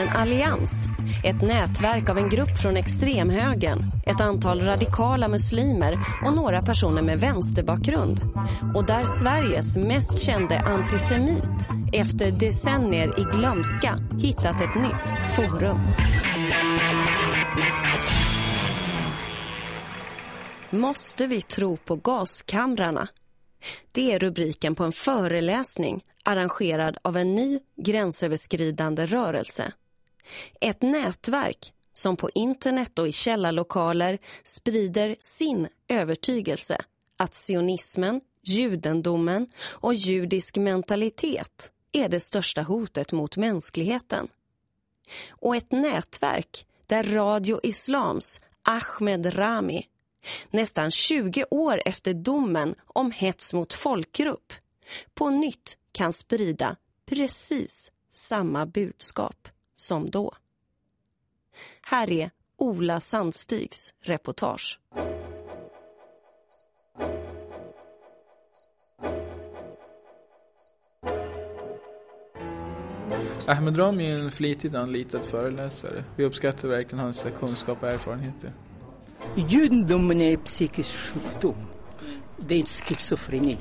en allians. Ett nätverk av en grupp från extremhögern, ett antal radikala muslimer och några personer med vänsterbakgrund. Och där Sveriges mest kände antisemit efter decennier i glömska hittat ett nytt forum. Måste vi tro på gaskamrarna? Det är rubriken på en föreläsning arrangerad av en ny gränsöverskridande rörelse. Ett nätverk som på internet och i källarlokaler sprider sin övertygelse att sionismen, judendomen och judisk mentalitet är det största hotet mot mänskligheten. Och ett nätverk där Radio Islams Ahmed Rami nästan 20 år efter domen om hets mot folkgrupp på nytt kan sprida precis samma budskap som då. Här är Ola Sandstigs reportage. Ahmed Rami är en flitigt anlitad föreläsare. Vi uppskattar verkligen hans kunskap och erfarenheter. Judendomen är psykisk sjukdom. Det är schizofreni.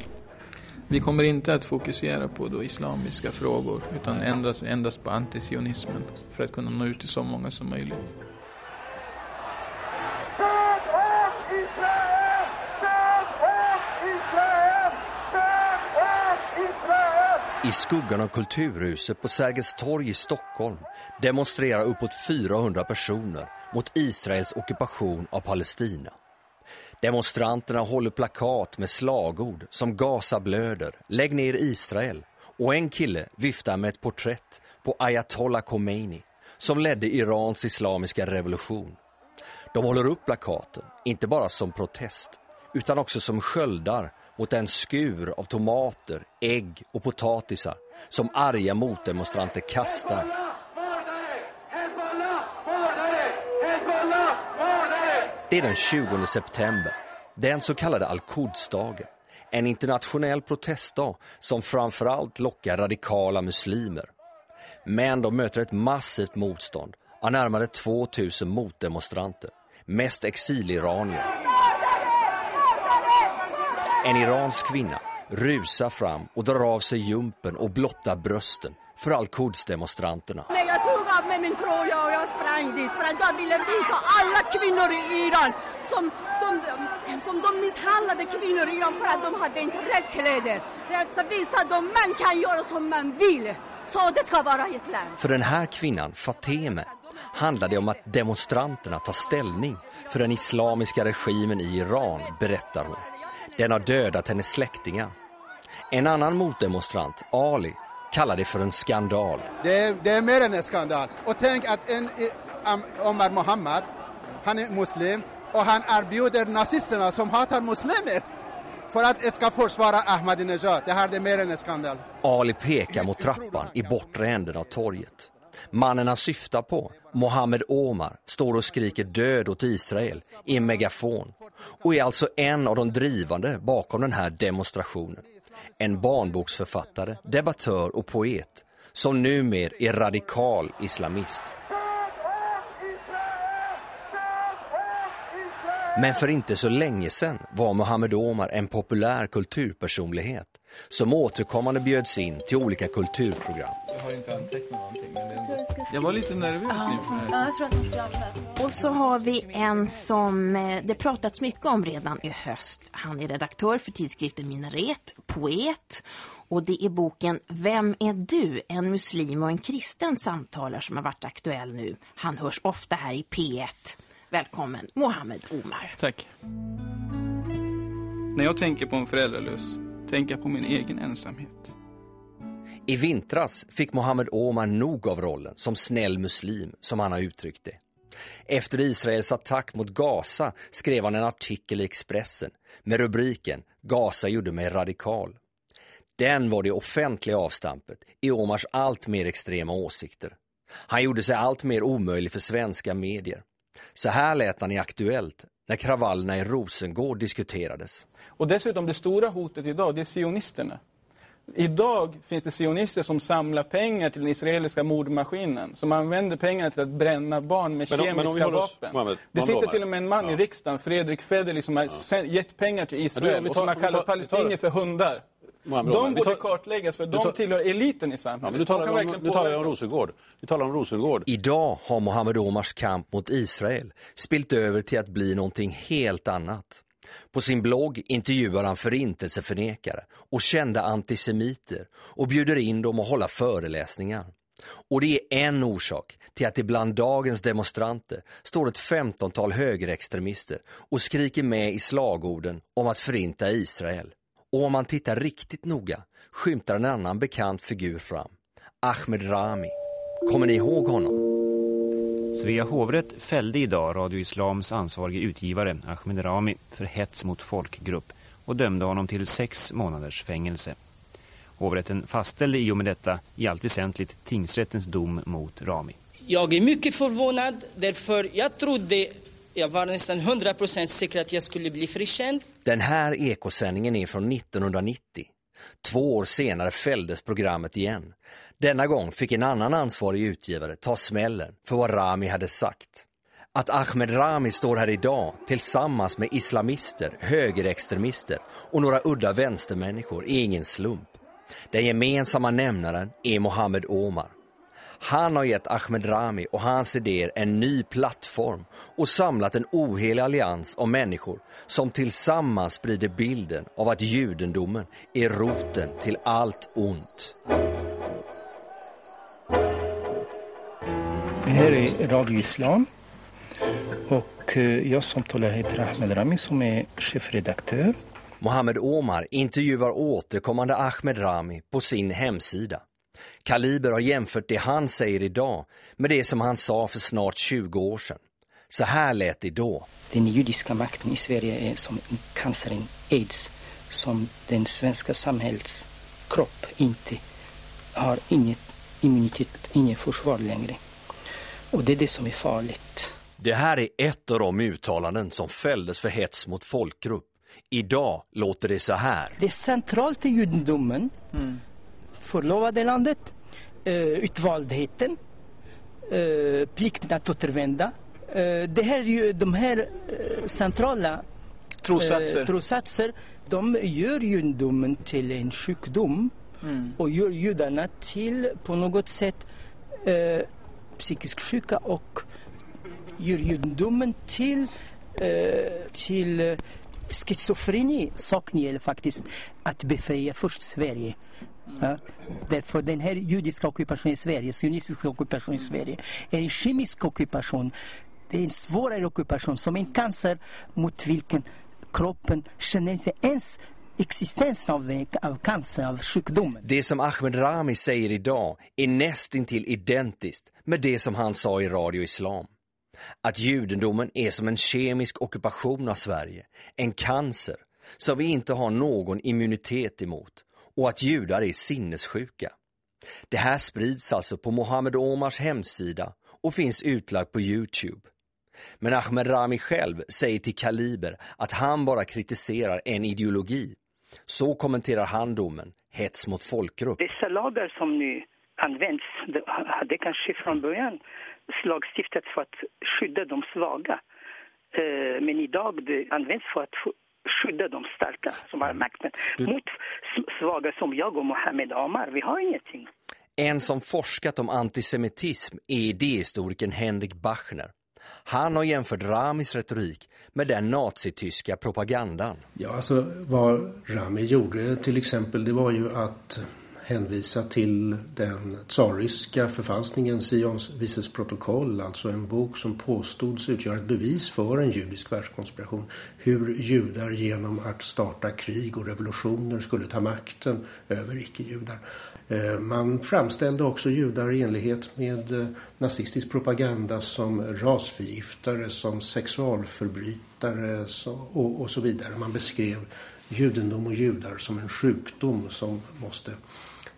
Vi kommer inte att fokusera på då islamiska frågor utan endast, endast på antisionismen för att kunna nå ut till så många som möjligt. I skuggan av Kulturhuset på Sergels torg i Stockholm demonstrerar uppåt 400 personer mot Israels ockupation av Palestina. Demonstranterna håller plakat med slagord som Gaza blöder, lägg ner Israel och en kille viftar med ett porträtt på Ayatollah Khomeini som ledde Irans islamiska revolution. De håller upp plakaten, inte bara som protest utan också som sköldar mot en skur av tomater, ägg och potatisar som arga motdemonstranter kastar. Det är den 20 september, den så kallade Al-Quds-dagen. En internationell protestdag som framförallt lockar radikala muslimer. Men de möter ett massivt motstånd av närmare 2000 motdemonstranter, mest exiliranier. En iransk kvinna rusar fram och drar av sig jumpen och blottar brösten för Al-Quds-demonstranterna. Jag tog av mig min tröja och jag sprang dit för att jag ville visa alla kvinnor i Iran som de, som de misshandlade kvinnor i Iran för att de hade inte rätt kläder. Jag ska visa att man kan göra som man vill. Så det ska vara i ett land. För den här kvinnan, Fateme, handlar det om att demonstranterna tar ställning för den islamiska regimen i Iran, berättar hon. Den har dödat hennes släktingar. En annan motdemonstrant, Ali, kallar det för en skandal. Det är, det är mer än en skandal. Och tänk att en, Omar Mohammad, han är muslim och han erbjuder nazisterna som hatar muslimer för att ska försvara Ahmadinejad. Det här är mer än en skandal. Ali pekar mot trappan i bortre änden av torget. Mannen han syftar på, Mohammed Omar, står och skriker död åt Israel i en megafon och är alltså en av de drivande bakom den här demonstrationen. En barnboksförfattare, debattör och poet som numera är radikal islamist. Men för inte så länge sedan var Mohammed Omar en populär kulturpersonlighet som återkommande bjöds in till olika kulturprogram. Jag har inte antecknat någonting. Men det... Jag var lite nervös inför det här. Och så har vi en som eh, det pratats mycket om redan i höst. Han är redaktör för tidskriften Minaret, poet. Och det är boken Vem är du? En muslim och en kristen samtalar som har varit aktuell nu. Han hörs ofta här i P1. Välkommen, Mohammed Omar. Tack. När jag tänker på en föräldralös, tänker jag på min egen ensamhet. I vintras fick Mohammed Omar nog av rollen som snäll muslim, som han har uttryckt det. Efter Israels attack mot Gaza skrev han en artikel i Expressen med rubriken Gaza gjorde mig radikal. Den var det offentliga avstampet i Omars allt mer extrema åsikter. Han gjorde sig allt mer omöjlig för svenska medier. Så här lät han i Aktuellt när kravallerna i Rosengård diskuterades. Och dessutom det stora hotet idag, det är sionisterna. Idag finns det sionister som samlar pengar till den israeliska mordmaskinen. Som använder pengarna till att bränna barn med Men kemiska men oss- vapen. Mohammed, det sitter till och med en man i riksdagen, Fredrik Federley, som har sen- gett pengar till Israel vi och som tar- har kallat tar- tar- palestinier för hundar. Mohammed de borde tar- kartläggas för de tar- tillhör eliten i Ja, samhället. nu de talar vi om, talar oss. Rosengård. Vi talar om Rosengård. Idag har Mohammed Omars kamp mot Israel spilt över till att bli någonting helt annat. På sin blogg intervjuar han förintelseförnekare och kända antisemiter och bjuder in dem att hålla föreläsningar. Och det är en orsak till att det bland dagens demonstranter står ett femtontal högerextremister och skriker med i slagorden om att förinta Israel. Och om man tittar riktigt noga skymtar en annan bekant figur fram. Ahmed Rami. Kommer ni ihåg honom? Svea hovrätt fällde idag Radio Islams ansvarige utgivare Ahmed Rami för hets mot folkgrupp och dömde honom till sex månaders fängelse. Hovrätten fastställde i och med detta i allt väsentligt tingsrättens dom mot Rami. Jag är mycket förvånad därför jag trodde, jag var nästan 100% säker att jag skulle bli frikänd. Den här ekosändningen är från 1990. Två år senare fälldes programmet igen. Denna gång fick en annan ansvarig utgivare ta smällen för vad Rami hade sagt. Att Ahmed Rami står här idag tillsammans med islamister, högerextremister och några udda vänstermänniskor är ingen slump. Den gemensamma nämnaren är Mohammed Omar. Han har gett Ahmed Rami och hans idéer en ny plattform och samlat en ohelig allians av människor som tillsammans sprider bilden av att judendomen är roten till allt ont. Det här är Radio Islam. Och eh, jag som talar heter Ahmed Rami som är chefredaktör. Mohammed Omar intervjuar återkommande Ahmed Rami på sin hemsida. Kaliber har jämfört det han säger idag med det som han sa för snart 20 år sedan. Så här lät det då. Den judiska makten i Sverige är som en cancern, aids, som den svenska samhällets kropp inte har inget immunitet, ingen försvar längre. Och det är det som är farligt. Det här är ett av de uttalanden som fälldes för hets mot folkgrupp. Idag låter det så här. Det är centralt i judendomen, förlovade landet, eh, utvaldheten, eh, plikten att återvända. Eh, det här, är ju- de här centrala Trossatser. trossatser, de gör judendomen till en sjukdom Mm. och gör judarna till på något sätt eh, psykiskt sjuka och gör judendomen till, eh, till schizofreni, saknar faktiskt att befria först Sverige. Ja, därför den här judiska ockupationen i Sverige, sionistiska ockupationen i Sverige, är en kemisk ockupation. Det är en svårare ockupation som en cancer mot vilken kroppen känner inte ens existensen av, den, av cancer, av sjukdomen. Det som Ahmed Rami säger idag är nästintill identiskt med det som han sa i Radio Islam. Att judendomen är som en kemisk ockupation av Sverige, en cancer som vi inte har någon immunitet emot och att judar är sinnessjuka. Det här sprids alltså på Mohammed Omars hemsida och finns utlagt på Youtube. Men Ahmed Rami själv säger till Kaliber att han bara kritiserar en ideologi. Så kommenterar han domen, hets mot folkgrupp. Dessa lagar som nu används hade kanske från början lagstiftats för att skydda de svaga. Eh, men idag det används för att skydda de starka som har makten mot s- svaga som jag och Mohammed Omar. Vi har ingenting. En som forskat om antisemitism är idéhistorikern Henrik Bachner. Han har jämfört Ramis retorik med den nazityska propagandan. Ja, alltså vad Rami gjorde till exempel det var ju att hänvisa till den tsarryska förfalskningen Sions vises protokoll, alltså en bok som påstods utgöra ett bevis för en judisk världskonspiration. Hur judar genom att starta krig och revolutioner skulle ta makten över icke-judar. Eh, man framställde också judar i enlighet med eh, nazistisk propaganda som rasförgiftare, som sexualförbrytare och, och så vidare. Man beskrev judendom och judar som en sjukdom som måste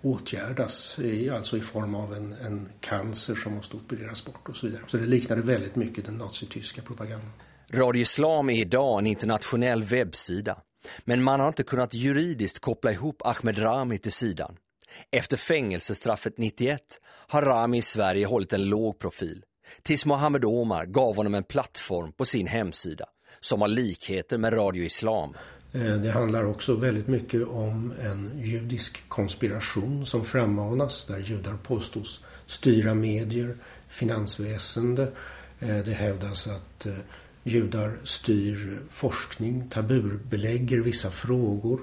åtgärdas, i- alltså i form av en, en cancer som måste opereras bort och så vidare. Så det liknade väldigt mycket den nazityska propagandan. Radio Islam är idag en internationell webbsida Men man har inte kunnat juridiskt koppla ihop Ahmed Rami till sidan. Efter fängelsestraffet 91 har Rami i Sverige hållit en låg profil. Tills Mohammed Omar gav honom en plattform på sin hemsida som har likheter med Radio Islam. Eh, det handlar också väldigt mycket om en judisk konspiration som frammanas där judar påstås styra medier, finansväsende. Eh, det hävdas att eh, judar styr forskning, tabubelägger vissa frågor.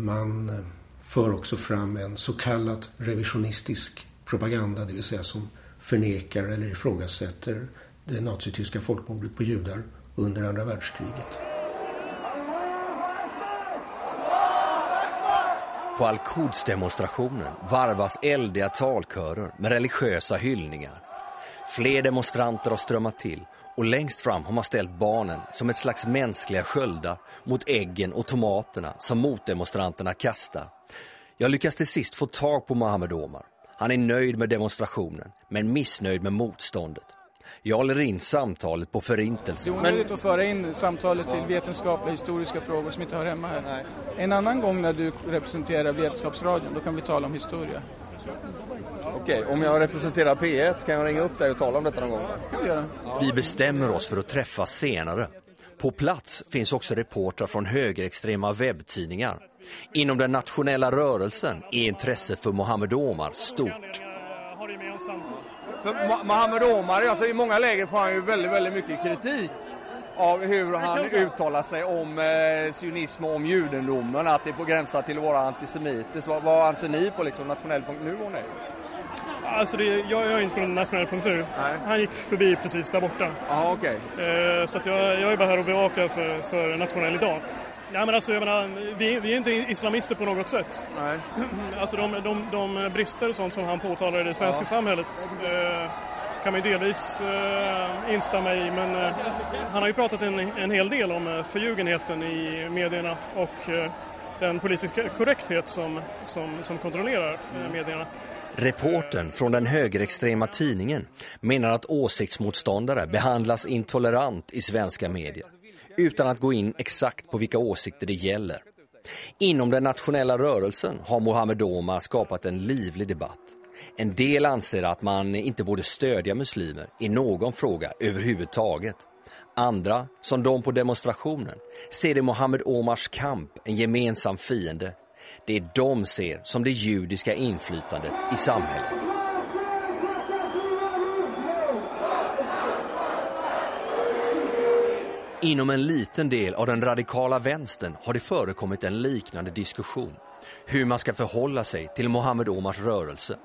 Man för också fram en så kallad revisionistisk propaganda, det vill säga som förnekar eller ifrågasätter det nazityska folkmordet på judar under andra världskriget. På Al-Quds-demonstrationen varvas eldiga talkörer med religiösa hyllningar. Fler demonstranter har strömmat till och längst fram har man ställt barnen som ett slags mänskliga sköldar mot äggen och tomaterna som motdemonstranterna kastar. Jag lyckas till sist få tag på Mohammed Omar. Han är nöjd med demonstrationen men missnöjd med motståndet. Jag håller in samtalet på förintelsen. Det är onödigt att föra in samtalet till vetenskapliga historiska frågor som inte hör hemma här. Nej. En annan gång när du representerar Vetenskapsradion, då kan vi tala om historia. Okej, om jag representerar P1 kan jag ringa upp dig och tala om detta någon gång? Vi bestämmer oss för att träffas senare. På plats finns också reportrar från högerextrema webbtidningar. Inom den nationella rörelsen är intresset för Mohammed Omar stort. För Mohammed Omar, alltså i många läger får han ju väldigt, väldigt mycket kritik av hur han uttalar sig om eh, sionism och om judendomen, att det är på gränsen till att vara antisemitiskt. Vad, vad anser ni på liksom nationell.nu och nej? Alltså det, jag, jag är inte från nationell.nu. Han gick förbi precis där borta. Aha, okay. Eh, så jag, jag är bara här och bevakar för, för nationell idag. Ja, men alltså, jag menar, vi, vi är inte islamister på något sätt. Nej. Alltså de, de, de brister och sånt som han påtalar i det svenska ja. samhället eh, kan man ju delvis eh, instämma i men eh, han har ju pratat en, en hel del om eh, förljugenheten i medierna och eh, den politiska korrekthet som, som, som kontrollerar eh, medierna. Reporten från den högerextrema tidningen menar att åsiktsmotståndare behandlas intolerant i svenska medier utan att gå in exakt på vilka åsikter det gäller. Inom den nationella rörelsen har Mohammed Omar skapat en livlig debatt. En del anser att man inte borde stödja muslimer i någon fråga överhuvudtaget. Andra, som de på demonstrationen, ser i Mohammed Omars kamp en gemensam fiende. Det är de ser som det judiska inflytandet i samhället. Inom en liten del av den radikala vänstern har det förekommit en liknande diskussion. Hur man ska förhålla sig till Mohammed Omars rörelse.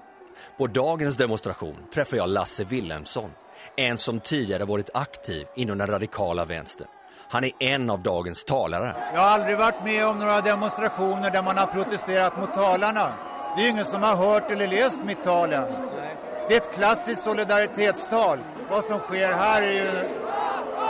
På dagens demonstration träffar jag Lasse Wilhelmsson, en som tidigare varit aktiv inom den radikala vänstern. Han är en av dagens talare. Jag har aldrig varit med om några demonstrationer där man har protesterat mot talarna. Det är ingen som har hört eller läst mitt tal än. Det är ett klassiskt solidaritetstal. Vad som sker här är ju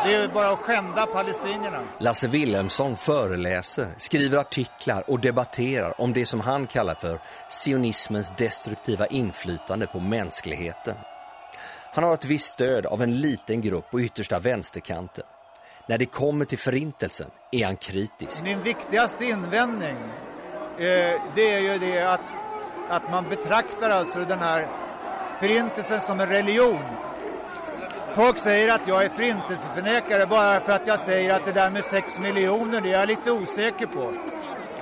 det är bara att skända palestinierna. Lasse Wilhelmsson föreläser, skriver artiklar och debatterar om det som han kallar för sionismens destruktiva inflytande på mänskligheten. Han har ett visst stöd av en liten grupp på yttersta vänsterkanten. När det kommer till förintelsen är han kritisk. Min viktigaste invändning eh, det är ju det att, att man betraktar alltså den här förintelsen som en religion Folk säger att jag är förintelseförnekare bara för att jag säger att det där med sex miljoner, det är jag lite osäker på.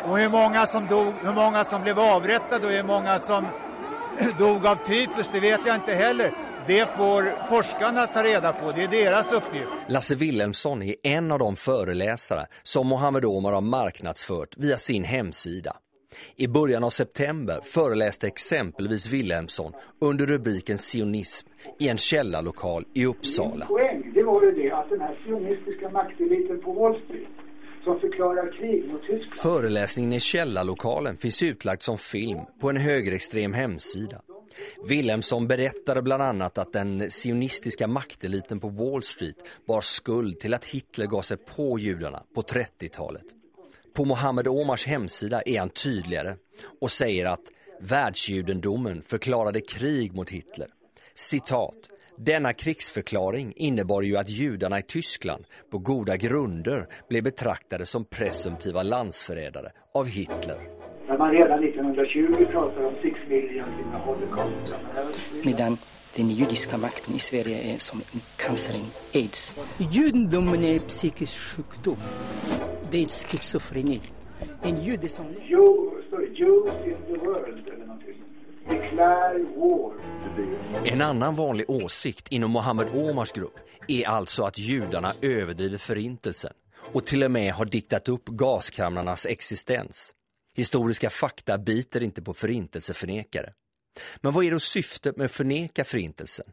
Och hur många som, dog, hur många som blev avrättade och hur många som dog av tyfus, det vet jag inte heller. Det får forskarna ta reda på, det är deras uppgift. Lasse Wilhelmsson är en av de föreläsare som Mohammed Omar har marknadsfört via sin hemsida. I början av september föreläste exempelvis Wilhelmsson under rubriken sionism i en källarlokal i Uppsala. Min poäng det var ju det att den här sionistiska makteliten på Wall Street som förklarar krig mot Tyskland. Föreläsningen i källarlokalen finns utlagd som film på en högerextrem hemsida. Wilhelmsson berättade bland annat att den sionistiska makteliten på Wall Street bar skuld till att Hitler gav sig på judarna på 30-talet. På Mohammed Omars hemsida är han tydligare och säger att världsjudendomen förklarade krig mot Hitler. Citat. Denna krigsförklaring innebar ju att judarna i Tyskland på goda grunder blev betraktade som presumtiva landsförrädare av Hitler. När man redan 1920 pratar om six million in the holocaust. Medan den judiska makten i Sverige är som cancern, aids. Judendomen är psykisk sjukdom. Det är schizofreni. En jude som... Jews in the world eller någonting. En annan vanlig åsikt inom Mohammed Omars grupp är alltså att judarna överdriver förintelsen och till och med har diktat upp gaskamrarnas existens. Historiska fakta biter inte på förintelseförnekare. Men vad är då syftet med att förneka förintelsen?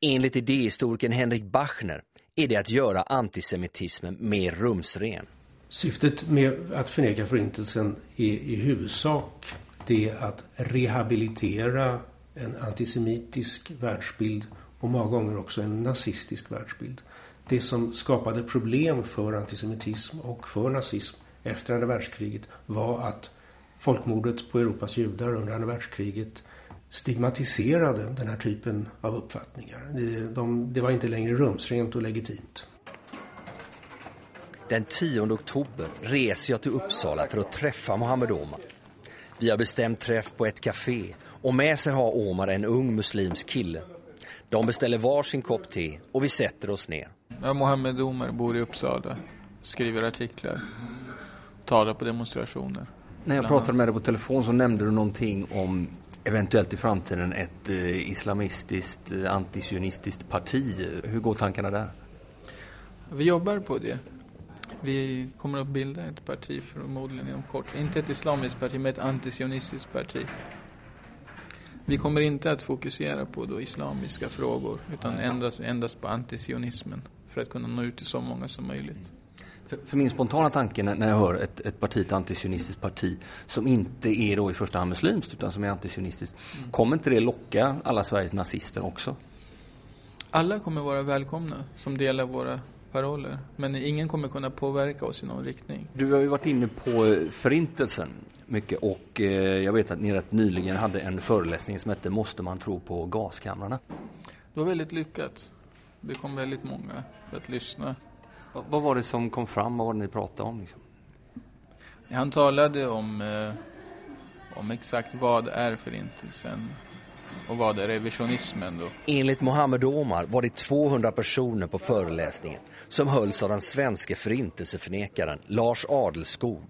Enligt idéhistorikern Henrik Bachner är det att göra antisemitismen mer rumsren. Syftet med att förneka förintelsen är i huvudsak det att rehabilitera en antisemitisk världsbild och många gånger också en nazistisk världsbild. Det som skapade problem för antisemitism och för nazism efter andra världskriget var att folkmordet på Europas judar under andra världskriget stigmatiserade den här typen av uppfattningar. Det, de, det var inte längre rumsrent och legitimt. Den 10 oktober reser jag till Uppsala för att träffa Mohammed Omar. Vi har bestämt träff på ett café och med sig har Omar en ung muslimsk kille. De beställer varsin kopp te och vi sätter oss ner. Ja, Mohammed Omar bor i Uppsala, skriver artiklar, talar på demonstrationer. När jag pratade med dig på telefon så nämnde du någonting om eventuellt i framtiden ett eh, islamistiskt, eh, antisionistiskt parti. Hur går tankarna där? Vi jobbar på det. Vi kommer att bilda ett parti förmodligen inom kort. Inte ett islamiskt parti, men ett antisionistiskt parti. Vi kommer inte att fokusera på då islamiska frågor, utan endast, endast på antisionismen för att kunna nå ut till så många som möjligt. För, för min spontana tanke när, när jag hör ett, ett parti, ett antisionistiskt parti som inte är då i första hand muslimskt utan som är antisionistiskt. Mm. Kommer inte det locka alla Sveriges nazister också? Alla kommer vara välkomna som delar våra paroller. Men ingen kommer kunna påverka oss i någon riktning. Du har ju varit inne på förintelsen mycket och eh, jag vet att ni rätt nyligen hade en föreläsning som hette Måste man tro på gaskamrarna? Det var väldigt lyckat. Det kom väldigt många för att lyssna. Vad var det som kom fram? Vad var det ni pratade om? Liksom? Han talade om, eh, om exakt vad är förintelsen och vad är revisionismen då? Enligt Mohammed Omar var det 200 personer på föreläsningen som hölls av den svenska förintelseförnekaren Lars Adelskog.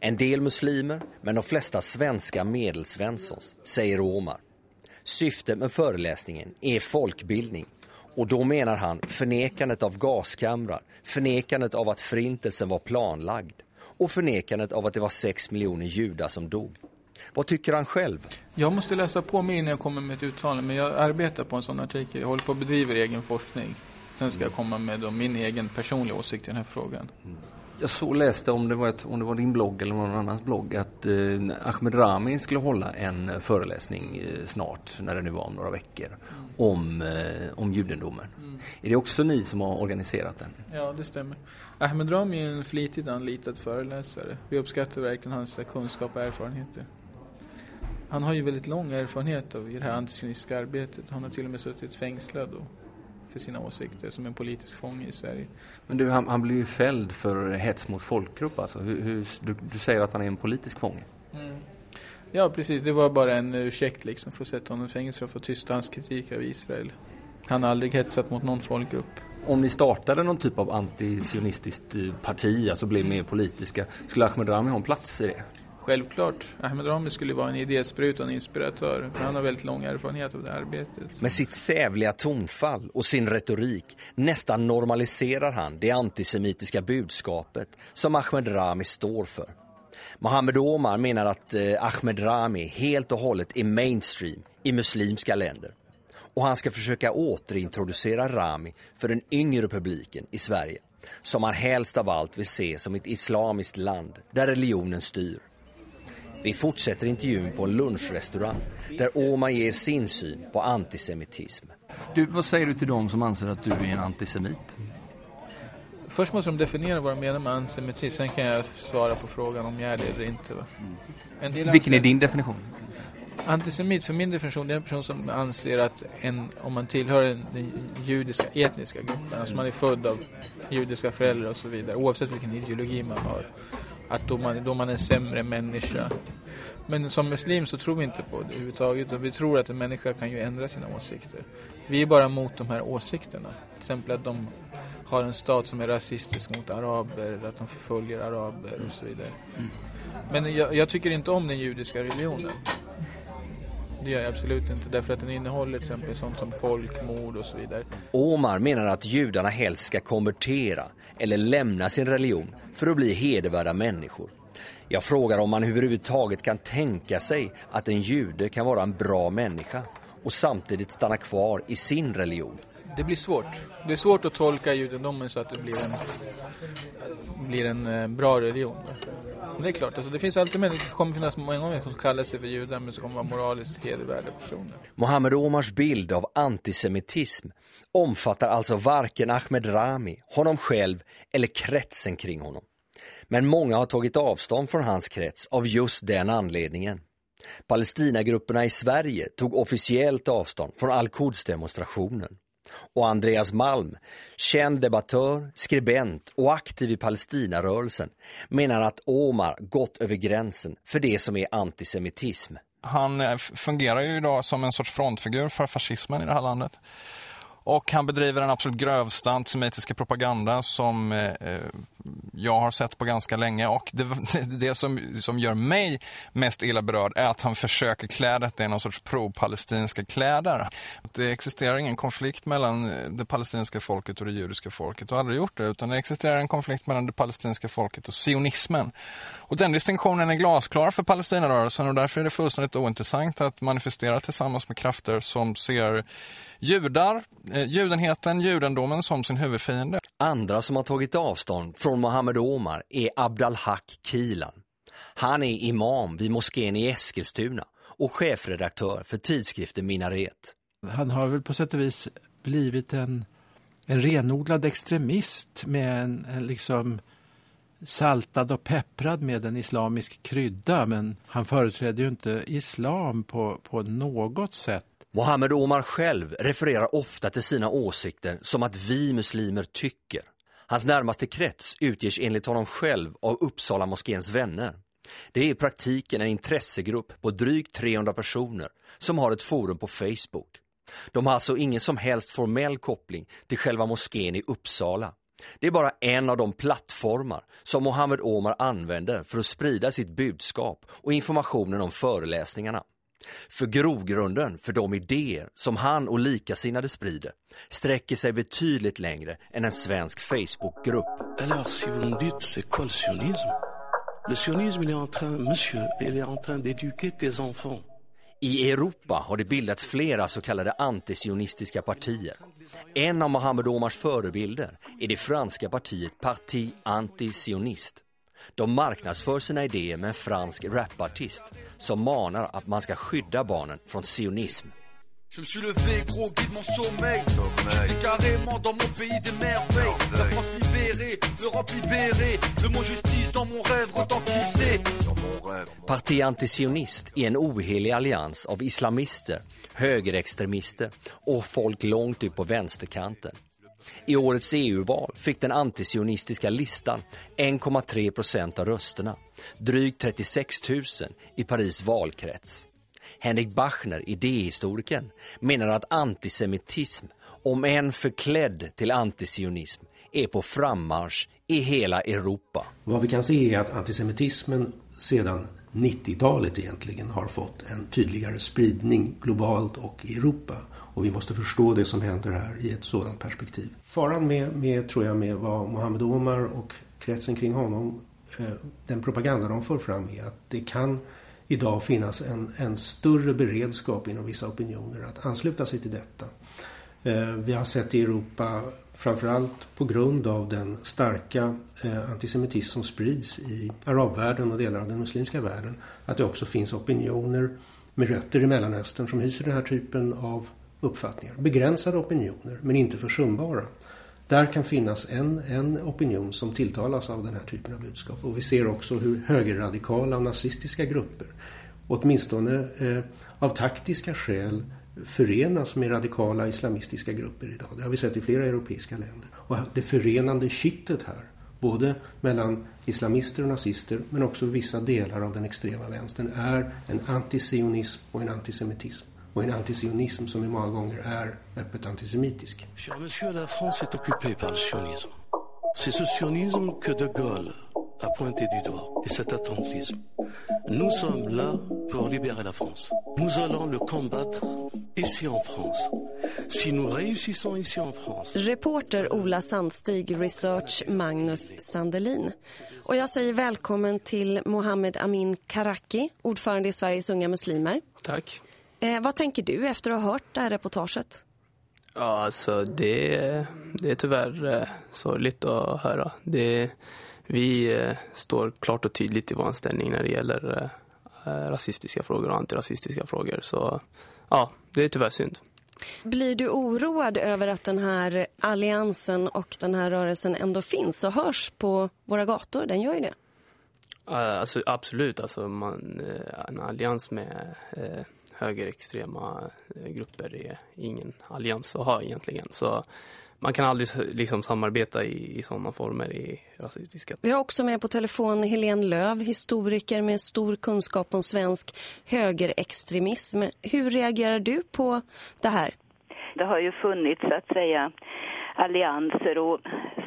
En del muslimer, men de flesta svenska medelsvenssons, säger Omar. Syftet med föreläsningen är folkbildning och då menar han förnekandet av gaskamrar, förnekandet av att förintelsen var planlagd och förnekandet av att det var sex miljoner judar som dog. Vad tycker han själv? Jag måste läsa på mig innan jag kommer med ett uttalande, men jag arbetar på en sån artikel. Jag håller på att bedriva egen forskning. Sen ska jag komma med då min egen personliga åsikt i den här frågan. Jag så läste, om det var, ett, om det var din blogg eller någon annans blogg, att eh, Ahmed Rami skulle hålla en föreläsning eh, snart, när det nu var om några veckor, mm. om, eh, om judendomen. Mm. Är det också ni som har organiserat den? Ja, det stämmer. Ahmed Rami är en flitigt anlitad föreläsare. Vi uppskattar verkligen hans kunskap och erfarenheter. Han har ju väldigt lång erfarenhet av det här antisionistiska arbetet. Han har till och med suttit fängslad och för sina åsikter som en politisk fånge i Sverige. Men du, han, han blir ju fälld för hets mot folkgrupp alltså. Hur, hur, du, du, säger att han är en politisk fånge. Mm. Ja, precis. Det var bara en ursäkt liksom för att sätta honom i fängelse och få tysta hans kritik av Israel. Han har aldrig hetsat mot någon folkgrupp. Om ni startade någon typ av antisionistiskt eh, parti, alltså blev mer politiska, skulle Ahmed Rami ha en plats i det? Självklart. Ahmed Rami skulle vara en idéspruta och en inspiratör. För han har väldigt lång erfarenhet av det arbetet. Med sitt sävliga tonfall och sin retorik nästan normaliserar han det antisemitiska budskapet som Ahmed Rami står för. Mohammed Omar menar att eh, Ahmed Rami helt och hållet är mainstream i muslimska länder. Och han ska försöka återintroducera Rami för den yngre publiken i Sverige som han helst av allt vill se som ett islamiskt land där religionen styr. Vi fortsätter intervjun på en lunchrestaurang där Oma ger sin syn på antisemitism. Du, vad säger du till dem som anser att du är en antisemit? Först måste de definiera vad de menar med antisemitism. Sen kan jag svara på frågan om jag är det eller inte. Va? Vilken är din definition? Antisemit för min definition det är en person som anser att en, om man tillhör den, den judiska etniska gruppen, alltså man är född av judiska föräldrar och så vidare, oavsett vilken ideologi man har, att då man, då man är en sämre människa. Men som muslim så tror vi inte på det överhuvudtaget vi tror att en människa kan ju ändra sina åsikter. Vi är bara mot de här åsikterna. Till exempel att de har en stat som är rasistisk mot araber, att de förföljer araber och så vidare. Mm. Men jag, jag, tycker inte om den judiska religionen. Det gör jag absolut inte, därför att den innehåller till exempel sånt som folkmord och så vidare. Omar menar att judarna helst ska konvertera eller lämna sin religion för att bli hedervärda människor. Jag frågar om man överhuvudtaget kan tänka sig att en jude kan vara en bra människa och samtidigt stanna kvar i sin religion. Det blir svårt. Det är svårt att tolka judendomen så att det blir en, blir en eh, bra religion. Men det är klart, alltså det finns alltid människor, det kommer finnas många människor som kallar sig för judar men som kommer vara moraliskt hedervärda personer. Mohammed Omars bild av antisemitism omfattar alltså varken Ahmed Rami, honom själv eller kretsen kring honom. Men många har tagit avstånd från hans krets av just den anledningen. Palestinagrupperna i Sverige tog officiellt avstånd från Al-Quds-demonstrationen. Och Andreas Malm, känd debattör, skribent och aktiv i Palestinarörelsen, menar att Omar gått över gränsen för det som är antisemitism. Han eh, fungerar ju idag som en sorts frontfigur för fascismen i det här landet. Och han bedriver den absolut grövsta antisemitiska propaganda som eh, eh, jag har sett på ganska länge. Och det, det som, som gör mig mest illa berörd är att han försöker klä detta i någon sorts pro-palestinska kläder. Det existerar ingen konflikt mellan eh, det palestinska folket och det judiska folket och aldrig gjort det. Utan det existerar en konflikt mellan det palestinska folket och sionismen. Och den distinktionen är glasklar för Palestinarörelsen och därför är det fullständigt ointressant att manifestera tillsammans med krafter som ser judar, eh, judenheten, judendomen som sin huvudfiende. Andra som har tagit avstånd från Mohammed Omar är Abdalhak Kilan. Han är imam vid moskén i Eskilstuna och chefredaktör för tidskriften Minaret. Han har väl på sätt och vis blivit en, en renodlad extremist med en, en liksom saltad och pepprad med en islamisk krydda men han företräder ju inte islam på, på något sätt. Mohammed Omar själv refererar ofta till sina åsikter som att vi muslimer tycker. Hans närmaste krets utges enligt honom själv av Uppsala moskéns vänner. Det är i praktiken en intressegrupp på drygt 300 personer som har ett forum på Facebook. De har alltså ingen som helst formell koppling till själva moskén i Uppsala. Det är bara en av de plattformar som Mohammed Omar använder för att sprida sitt budskap och informationen om föreläsningarna. För grogrunden för de idéer som han och likasinnade sprider sträcker sig betydligt längre än en svensk Facebookgrupp. Alors, si vous me dites c'est quoi le sionisme? Le sionisme, il est en train, monsieur, il est en train d'éduquer tes enfants. I Europa har det bildats flera så kallade antisionistiska partier. En av Mohammed Omars förebilder är det franska partiet Parti Antisionist. De marknadsför sina idéer med en fransk rapartist som manar att man ska skydda barnen från sionism. Je me suis levé, gros, guide mon sommeil. sommeil. carrément dans mon pays des merveilles. La France libérée, l'Europe libérée. Le mot justice dans mon rêve retentissait. Parti Antisionist är en ohelig allians av islamister, högerextremister och folk långt ut på vänsterkanten. I årets EU-val fick den antisionistiska listan 1,3 procent av rösterna, drygt 36 000 i Paris valkrets. Henrik Bachner, idéhistorikern, menar att antisemitism, om än förklädd till antisionism, är på frammarsch i hela Europa. Vad vi kan se är att antisemitismen sedan 90-talet egentligen har fått en tydligare spridning globalt och i Europa. Och vi måste förstå det som händer här i ett sådant perspektiv. Faran med, med tror jag, med vad Mohammed Omar och kretsen kring honom, eh, den propaganda de för fram är att det kan idag finnas en, en större beredskap inom vissa opinioner att ansluta sig till detta. Eh, vi har sett i Europa, framförallt på grund av den starka eh, antisemitism som sprids i arabvärlden och delar av den muslimska världen, att det också finns opinioner med rötter i Mellanöstern som hyser den här typen av uppfattningar. Begränsade opinioner, men inte försumbara. Där kan finnas en, en opinion som tilltalas av den här typen av budskap. Och vi ser också hur högerradikala och nazistiska grupper åtminstone eh, av taktiska skäl förenas med radikala islamistiska grupper idag. Det har vi sett i flera europeiska länder. Och det förenande kittet här, både mellan islamister och nazister men också vissa delar av den extrema vänstern, är en antisionism och en antisemitism. Och en antisionism som i många gånger är öppet antisemitisk. Cher monsieur, la France est occupée par le sionisme. C'est ce sionisme que De Gaulle a pointé du doigt, et cet attentisme. Nous sommes là pour libérer la France. Nous allons le combattre ici en France. Si nous réussissons ici en France... Reporter Ola Sandstig, research Magnus Sandelin. Och jag säger välkommen till Mohammed Amin Karaki, ordförande i Sveriges unga muslimer. Tack. Eh, vad tänker du efter att ha hört det här reportaget? Ja, alltså det, det är tyvärr eh, sorgligt att höra. Det, vi eh, står klart och tydligt i vår ställning när det gäller eh, rasistiska frågor och antirasistiska frågor. Så ja, det är tyvärr synd. Blir du oroad över att den här alliansen och den här rörelsen ändå finns och hörs på våra gator? Den gör ju det. Alltså, absolut, alltså man, en allians med eh, högerextrema grupper är ingen allians att ha egentligen. Så man kan aldrig liksom samarbeta i, i sådana former i rasistiska. Vi har också med på telefon Helene Löv, historiker med stor kunskap om svensk högerextremism. Hur reagerar du på det här? Det har ju funnits så att säga allianser och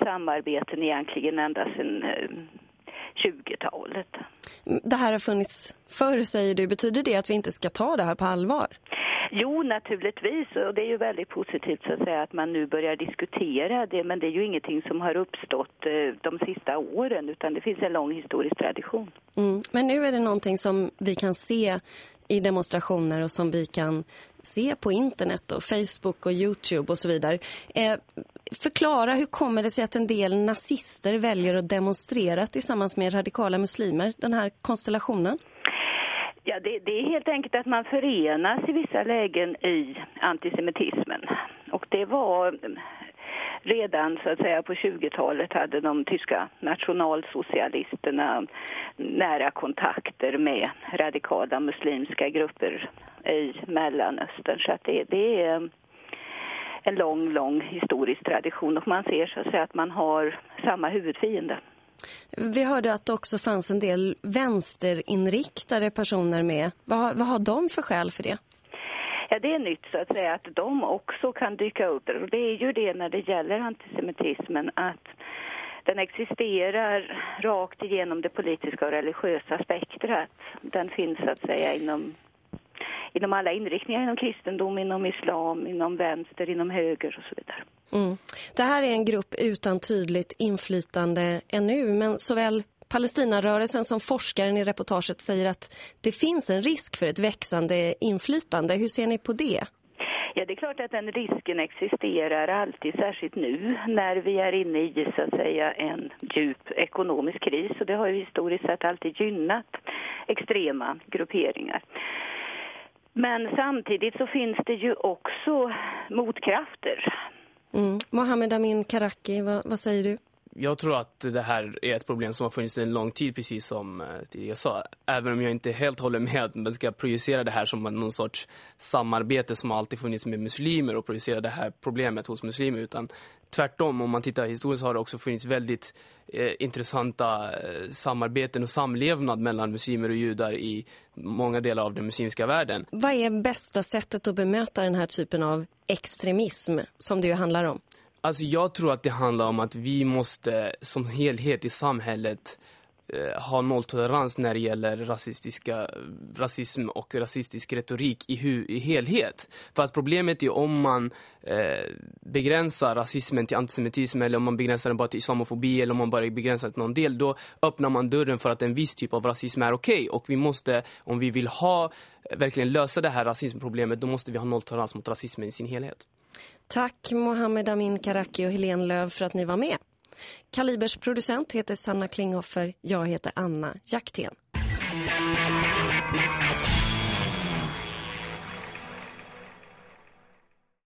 samarbeten egentligen ända sedan 20-talet. Det här har funnits förr, säger du. Betyder det att vi inte ska ta det här på allvar? Jo, naturligtvis. Och det är ju väldigt positivt så att säga att man nu börjar diskutera det. Men det är ju ingenting som har uppstått eh, de sista åren utan det finns en lång historisk tradition. Mm. Men nu är det någonting som vi kan se i demonstrationer och som vi kan se på internet och Facebook och Youtube och så vidare. Eh, förklara hur kommer det sig att en del nazister väljer att demonstrera tillsammans med radikala muslimer, den här konstellationen? Ja, det, det, är helt enkelt att man förenas i vissa lägen i antisemitismen. Och det var redan så att säga på 20-talet hade de tyska nationalsocialisterna nära kontakter med radikala muslimska grupper i Mellanöstern. Så att det, det är en lång, lång historisk tradition och man ser så att säga att man har samma huvudfiende. Vi hörde att det också fanns en del vänsterinriktade personer med. Vad, vad har de för skäl för det? Ja, det är nytt så att säga att de också kan dyka upp. Och det är ju det när det gäller antisemitismen att den existerar rakt igenom det politiska och religiösa spektrat. Den finns så att säga inom, inom alla inriktningar, inom kristendom, inom islam, inom vänster, inom höger och så vidare. Mm. Det här är en grupp utan tydligt inflytande ännu, men såväl Palestinarörelsen som forskaren i reportaget säger att det finns en risk för ett växande inflytande. Hur ser ni på det? Ja, det är klart att den risken existerar alltid, särskilt nu när vi är inne i så att säga en djup ekonomisk kris och det har ju historiskt sett alltid gynnat extrema grupperingar. Men samtidigt så finns det ju också motkrafter. Mm. Mohammed Amin Karaki, vad, vad säger du? jag tror att det här är ett problem som har funnits en lång tid, precis som eh, jag sa. Även om jag inte helt håller med att man ska projicera det här som någon sorts samarbete som alltid funnits med muslimer och projicera det här problemet hos muslimer. Utan tvärtom, om man tittar historiskt har det också funnits väldigt eh, intressanta eh, samarbeten och samlevnad mellan muslimer och judar i många delar av den muslimska världen. Vad är bästa sättet att bemöta den här typen av extremism som det ju handlar om? Alltså jag tror att det handlar om att vi måste som helhet i samhället Eh, ha nolltolerans när det gäller rasistiska, rasism och rasistisk retorik i, hu, i helhet. För att problemet är om man eh, begränsar rasismen till antisemitism eller om man begränsar den bara till islamofobi eller om man bara begränsar den till någon del, då öppnar man dörren för att en viss typ av rasism är okej. Okay. Och vi måste, om vi vill ha, eh, verkligen lösa det här rasismproblemet, då måste vi ha nolltolerans mot rasismen i sin helhet. Tack Mohammed Amin Karaki och Helene Löv för att ni var med. Kalibers producent heter Sanna Klinghoffer, Jag heter Anna Jaktén.